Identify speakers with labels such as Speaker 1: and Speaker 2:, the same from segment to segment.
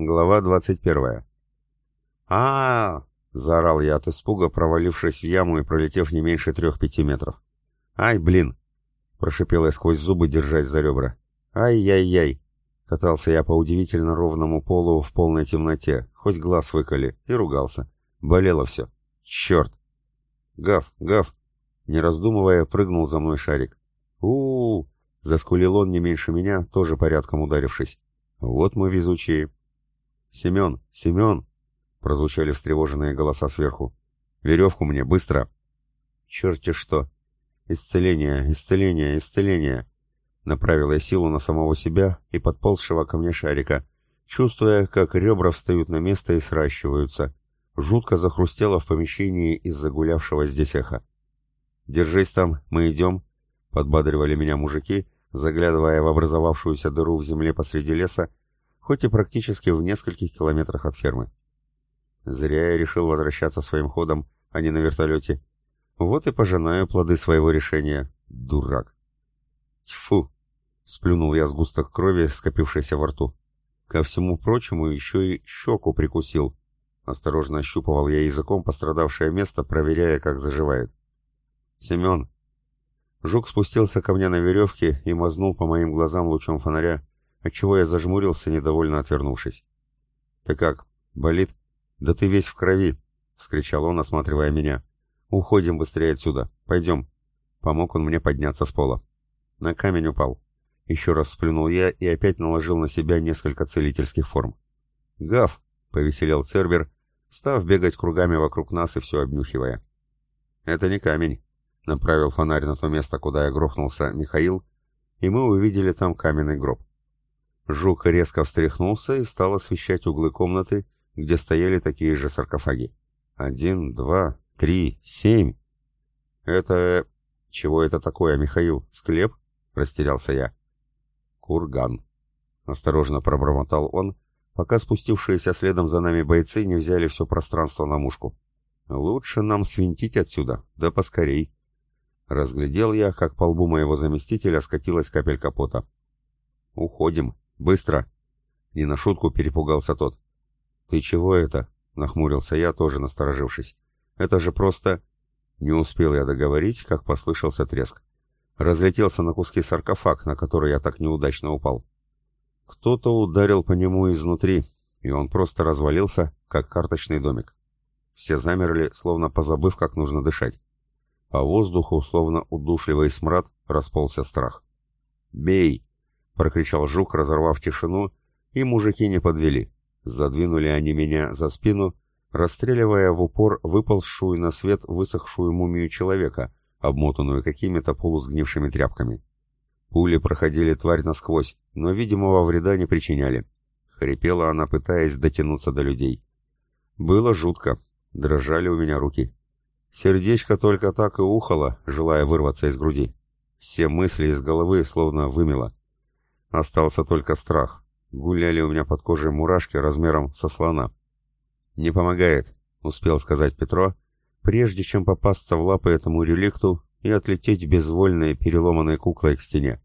Speaker 1: Глава 21. а, заорал я от испуга, провалившись в яму и пролетев не меньше трех-пяти метров. «Ай, блин!» — прошипел я сквозь зубы, держась за ребра. «Ай-яй-яй!» — катался я по удивительно ровному полу в полной темноте, хоть глаз выколи, и ругался. Болело все. «Черт!» «Гав! Гав!» Не раздумывая, прыгнул за мной шарик. у, -у, -у Заскулил он не меньше меня, тоже порядком ударившись. «Вот мы везучие!» «Семен! Семен!» — прозвучали встревоженные голоса сверху. «Веревку мне, быстро!» «Черти что! Исцеление, исцеление, исцеление!» Направил я силу на самого себя и подползшего ко мне шарика, чувствуя, как ребра встают на место и сращиваются. Жутко захрустело в помещении из-за гулявшего здесь эха. «Держись там, мы идем!» — подбадривали меня мужики, заглядывая в образовавшуюся дыру в земле посреди леса хоть и практически в нескольких километрах от фермы. Зря я решил возвращаться своим ходом, а не на вертолете. Вот и пожинаю плоды своего решения. Дурак. Тьфу! Сплюнул я сгусток крови, скопившейся во рту. Ко всему прочему, еще и щеку прикусил. Осторожно ощупывал я языком пострадавшее место, проверяя, как заживает. «Семен!» Жук спустился ко мне на веревке и мазнул по моим глазам лучом фонаря, отчего я зажмурился, недовольно отвернувшись. «Ты как? Болит? Да ты весь в крови!» — вскричал он, осматривая меня. «Уходим быстрее отсюда. Пойдем». Помог он мне подняться с пола. На камень упал. Еще раз сплюнул я и опять наложил на себя несколько целительских форм. «Гав!» — повеселел Цербер, став бегать кругами вокруг нас и все обнюхивая. «Это не камень», — направил фонарь на то место, куда я грохнулся Михаил, и мы увидели там каменный гроб. Жук резко встряхнулся и стал освещать углы комнаты, где стояли такие же саркофаги. Один, два, три, семь. Это... Чего это такое, Михаил? Склеп? Растерялся я. Курган. Осторожно пробормотал он, пока спустившиеся следом за нами бойцы не взяли все пространство на мушку. Лучше нам свинтить отсюда, да поскорей. Разглядел я, как по лбу моего заместителя скатилась капелька пота. «Уходим», «Быстро!» Не на шутку перепугался тот. «Ты чего это?» — нахмурился я, тоже насторожившись. «Это же просто...» Не успел я договорить, как послышался треск. Разлетелся на куски саркофаг, на который я так неудачно упал. Кто-то ударил по нему изнутри, и он просто развалился, как карточный домик. Все замерли, словно позабыв, как нужно дышать. По воздуху, словно удушливый смрад, расползся страх. «Бей!» Прокричал жук, разорвав тишину, и мужики не подвели. Задвинули они меня за спину, расстреливая в упор выползшую на свет высохшую мумию человека, обмотанную какими-то полусгнившими тряпками. Пули проходили тварь насквозь, но видимого вреда не причиняли. Хрипела она, пытаясь дотянуться до людей. Было жутко, дрожали у меня руки. Сердечко только так и ухало, желая вырваться из груди. Все мысли из головы словно вымело. Остался только страх. Гуляли у меня под кожей мурашки размером со слона. «Не помогает», — успел сказать Петро, прежде чем попасться в лапы этому реликту и отлететь безвольной переломанной куклой к стене.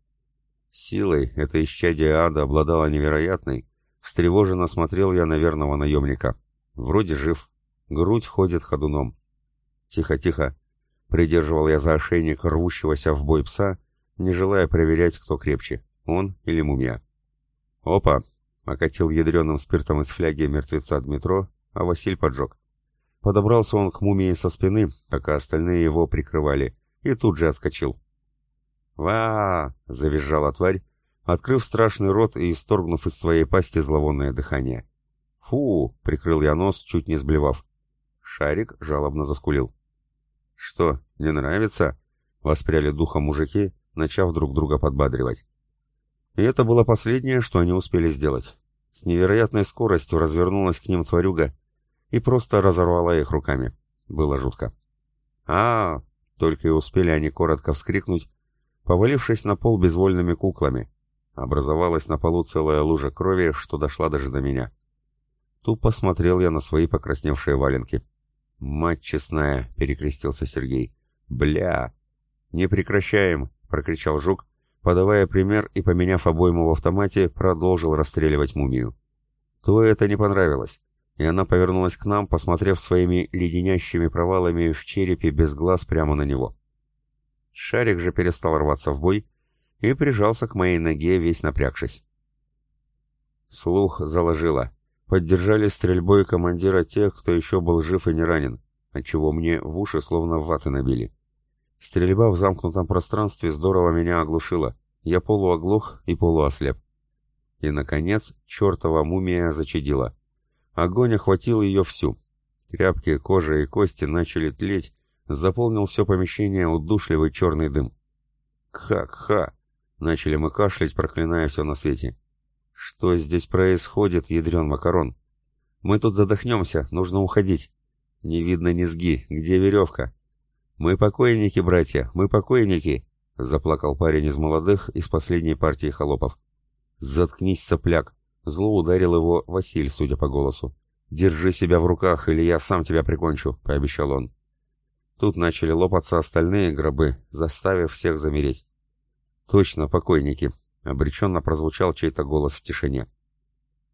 Speaker 1: Силой это исчадие ада обладало невероятной. Встревоженно смотрел я на верного наемника. Вроде жив. Грудь ходит ходуном. Тихо-тихо. Придерживал я за ошейник рвущегося в бой пса, не желая проверять, кто крепче. Он или мумия? Опа! Окатил ядреным спиртом из фляги мертвеца Дмитро, а Василь поджег. Подобрался он к мумии со спины, пока остальные его прикрывали, и тут же отскочил. ва завизжала тварь, открыв страшный рот и исторгнув из своей пасти зловонное дыхание. «Фу!» — прикрыл я нос, чуть не сблевав. Шарик жалобно заскулил. «Что, не нравится?» — воспряли духом мужики, начав друг друга подбадривать. И это было последнее, что они успели сделать. С невероятной скоростью развернулась к ним тварюга и просто разорвала их руками. Было жутко. а, Только и успели они коротко вскрикнуть, повалившись на пол безвольными куклами. Образовалась на полу целая лужа крови, что дошла даже до меня. Тупо смотрел я на свои покрасневшие валенки. «Мать честная!» — перекрестился Сергей. «Бля!» «Не прекращаем!» — прокричал Жук, Подавая пример и поменяв обойму в автомате, продолжил расстреливать мумию. то это не понравилось, и она повернулась к нам, посмотрев своими леденящими провалами в черепе без глаз прямо на него. Шарик же перестал рваться в бой и прижался к моей ноге, весь напрягшись. Слух заложило. Поддержали стрельбой командира тех, кто еще был жив и не ранен, отчего мне в уши словно ваты набили. Стрельба в замкнутом пространстве здорово меня оглушила. Я полуоглох и полуослеп. И, наконец, чертова мумия зачадила. Огонь охватил ее всю. Тряпки, кожа и кости начали тлеть, заполнил все помещение удушливый черный дым. «Ха-ха!» — начали мы кашлять, проклиная все на свете. «Что здесь происходит, ядрен макарон? Мы тут задохнемся, нужно уходить. Не видно низги, где веревка?» «Мы покойники, братья, мы покойники!» — заплакал парень из молодых, из последней партии холопов. «Заткнись, сопляк!» — зло ударил его Василь, судя по голосу. «Держи себя в руках, или я сам тебя прикончу», — пообещал он. Тут начали лопаться остальные гробы, заставив всех замереть. «Точно, покойники!» — обреченно прозвучал чей-то голос в тишине.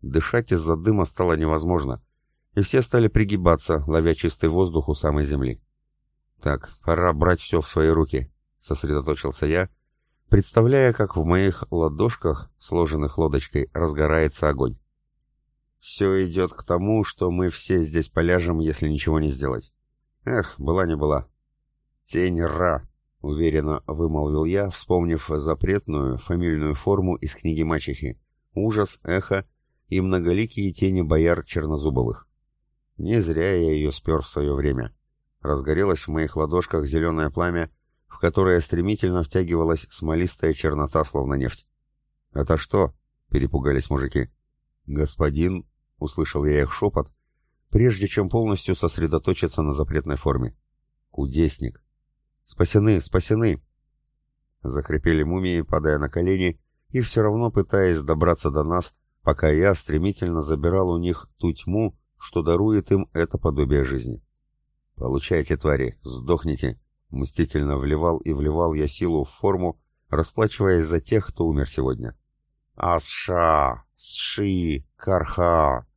Speaker 1: Дышать из-за дыма стало невозможно, и все стали пригибаться, ловя чистый воздух у самой земли. «Так, пора брать все в свои руки», — сосредоточился я, представляя, как в моих ладошках, сложенных лодочкой, разгорается огонь. «Все идет к тому, что мы все здесь поляжем, если ничего не сделать. Эх, была не была. Тень Ра, уверенно вымолвил я, вспомнив запретную фамильную форму из книги мачехи. Ужас, эхо и многоликие тени бояр Чернозубовых. Не зря я ее спер в свое время. Разгорелось в моих ладошках зеленое пламя, в которое стремительно втягивалась смолистая чернота, словно нефть. «Это что?» — перепугались мужики. «Господин», — услышал я их шепот, прежде чем полностью сосредоточиться на запретной форме. «Кудесник!» «Спасены! Спасены!» Захрипели мумии, падая на колени, и все равно пытаясь добраться до нас, пока я стремительно забирал у них ту тьму, что дарует им это подобие жизни. «Получайте, твари, сдохните!» Мстительно вливал и вливал я силу в форму, расплачиваясь за тех, кто умер сегодня. «Асша! Сши! Карха!»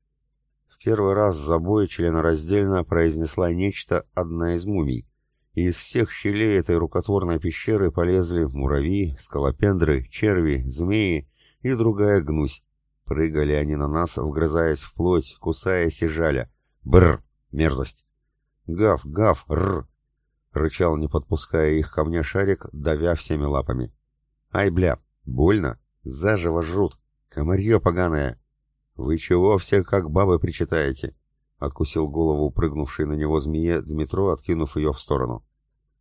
Speaker 1: первый раз за бой членораздельно произнесла нечто одна из мумий, и из всех щелей этой рукотворной пещеры полезли муравьи, скалопендры, черви, змеи и другая гнусь. Прыгали они на нас, вгрызаясь в плоть, кусаясь и жаля. Бррр! Мерзость! Гав, гав, рр! Рычал, не подпуская их ко мне шарик, давя всеми лапами. Ай, бля, больно! Заживо жрут! Комарье поганое! «Вы чего все как бабы причитаете?» — откусил голову прыгнувший на него змее Дмитро, откинув ее в сторону.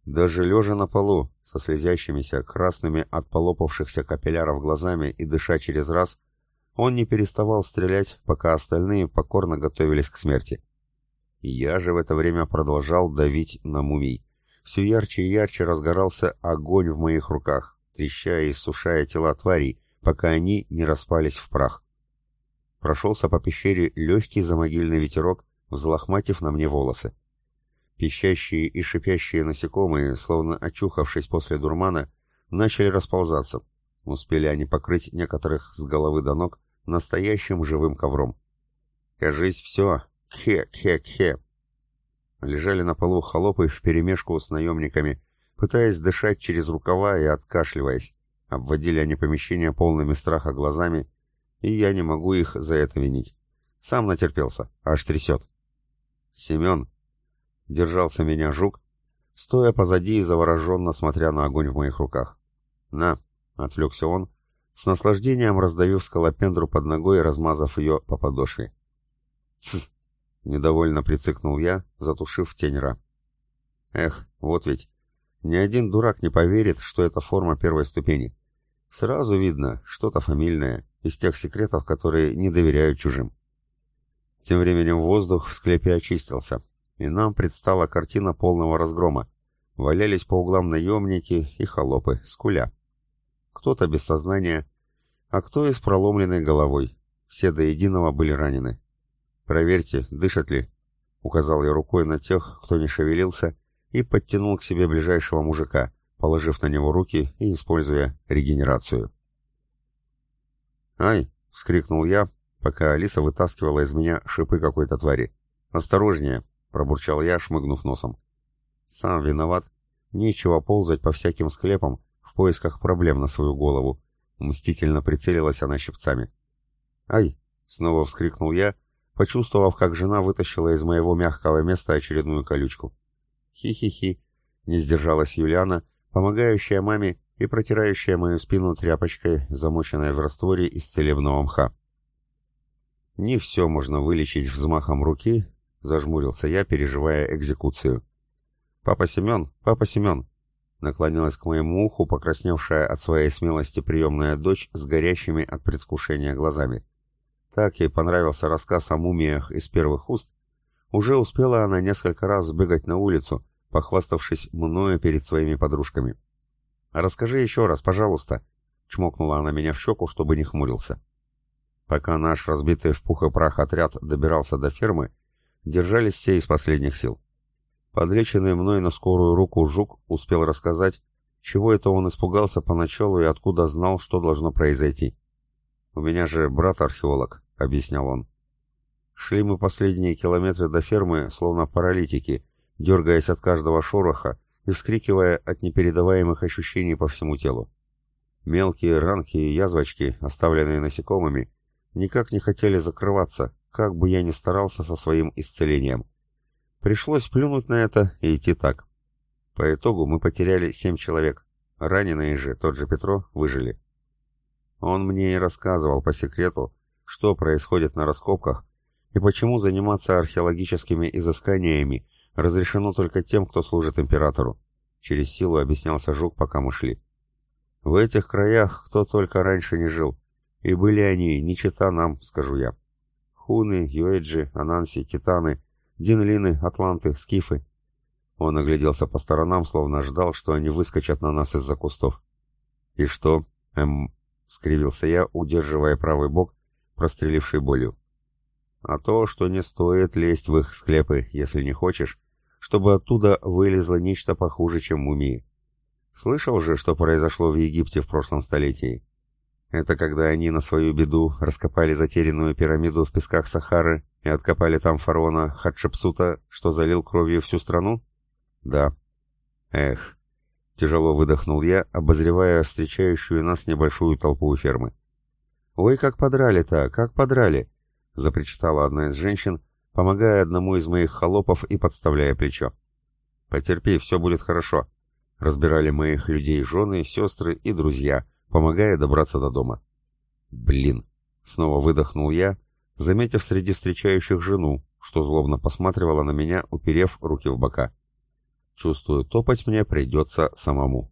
Speaker 1: Даже лежа на полу, со слезящимися, красными от полопавшихся капилляров глазами и дыша через раз, он не переставал стрелять, пока остальные покорно готовились к смерти. Я же в это время продолжал давить на мумий. Все ярче и ярче разгорался огонь в моих руках, трещая и сушая тела тварей, пока они не распались в прах. Прошелся по пещере легкий замогильный ветерок, взлохматив на мне волосы. Пищащие и шипящие насекомые, словно очухавшись после дурмана, начали расползаться. Успели они покрыть некоторых с головы до ног настоящим живым ковром. «Кажись, все! Кхе-кхе-кхе!» Лежали на полу холопы вперемешку с наемниками, пытаясь дышать через рукава и откашливаясь. Обводили они помещение полными страха глазами и я не могу их за это винить. Сам натерпелся, аж трясет. Семен, держался меня жук, стоя позади и завороженно смотря на огонь в моих руках. «На!» — отвлекся он, с наслаждением раздавив скалопендру под ногой и размазав ее по подошве. «Тсс!» — недовольно прицикнул я, затушив тень ра. «Эх, вот ведь, ни один дурак не поверит, что это форма первой ступени. Сразу видно, что-то фамильное, из тех секретов, которые не доверяют чужим. Тем временем воздух в склепе очистился, и нам предстала картина полного разгрома. Валялись по углам наемники и холопы, скуля. Кто-то без сознания, а кто и с проломленной головой. Все до единого были ранены. «Проверьте, дышат ли?» — указал я рукой на тех, кто не шевелился, и подтянул к себе ближайшего мужика, положив на него руки и используя регенерацию. «Ай!» — вскрикнул я, пока Алиса вытаскивала из меня шипы какой-то твари. «Осторожнее!» — пробурчал я, шмыгнув носом. «Сам виноват. Нечего ползать по всяким склепам в поисках проблем на свою голову». Мстительно прицелилась она щипцами. «Ай!» — снова вскрикнул я, почувствовав, как жена вытащила из моего мягкого места очередную колючку. «Хи-хи-хи!» — не сдержалась Юлиана, помогающая маме и протирающая мою спину тряпочкой, замоченной в растворе из целебного мха. «Не все можно вылечить взмахом руки», — зажмурился я, переживая экзекуцию. «Папа Семен, папа Семен!» Наклонилась к моему уху покрасневшая от своей смелости приемная дочь с горящими от предвкушения глазами. Так ей понравился рассказ о мумиях из первых уст. Уже успела она несколько раз сбегать на улицу, похваставшись мною перед своими подружками. «Расскажи еще раз, пожалуйста», — чмокнула она меня в щеку, чтобы не хмурился. Пока наш разбитый в пух и прах отряд добирался до фермы, держались все из последних сил. Подлеченный мной на скорую руку жук успел рассказать, чего это он испугался поначалу и откуда знал, что должно произойти. «У меня же брат археолог», — объяснял он. Шли мы последние километры до фермы, словно паралитики, дергаясь от каждого шороха и вскрикивая от непередаваемых ощущений по всему телу. Мелкие ранки и язвочки, оставленные насекомыми, никак не хотели закрываться, как бы я ни старался со своим исцелением. Пришлось плюнуть на это и идти так. По итогу мы потеряли семь человек. Раненые же, тот же Петро, выжили. Он мне и рассказывал по секрету, что происходит на раскопках и почему заниматься археологическими изысканиями разрешено только тем, кто служит императору. Через силу объяснялся Жук, пока мы шли. В этих краях кто только раньше не жил, и были они не чета нам, скажу я. Хуны, Юэджи, Ананси, Титаны, Динлины, Атланты, Скифы. Он огляделся по сторонам, словно ждал, что они выскочат на нас из-за кустов. «И что?» «Эм...» — скривился я, удерживая правый бок, простреливший болью. «А то, что не стоит лезть в их склепы, если не хочешь, чтобы оттуда вылезло нечто похуже, чем мумии. Слышал же, что произошло в Египте в прошлом столетии?» Это когда они на свою беду раскопали затерянную пирамиду в песках Сахары и откопали там фараона Хатшепсута, что залил кровью всю страну? Да. Эх. Тяжело выдохнул я, обозревая встречающую нас небольшую толпу у фермы. «Ой, как подрали-то, как подрали!» — запричитала одна из женщин, помогая одному из моих холопов и подставляя плечо. «Потерпи, все будет хорошо», — разбирали моих людей жены, сестры и друзья, помогая добраться до дома. «Блин!» — снова выдохнул я, заметив среди встречающих жену, что злобно посматривала на меня, уперев руки в бока. «Чувствую, топать мне придется самому».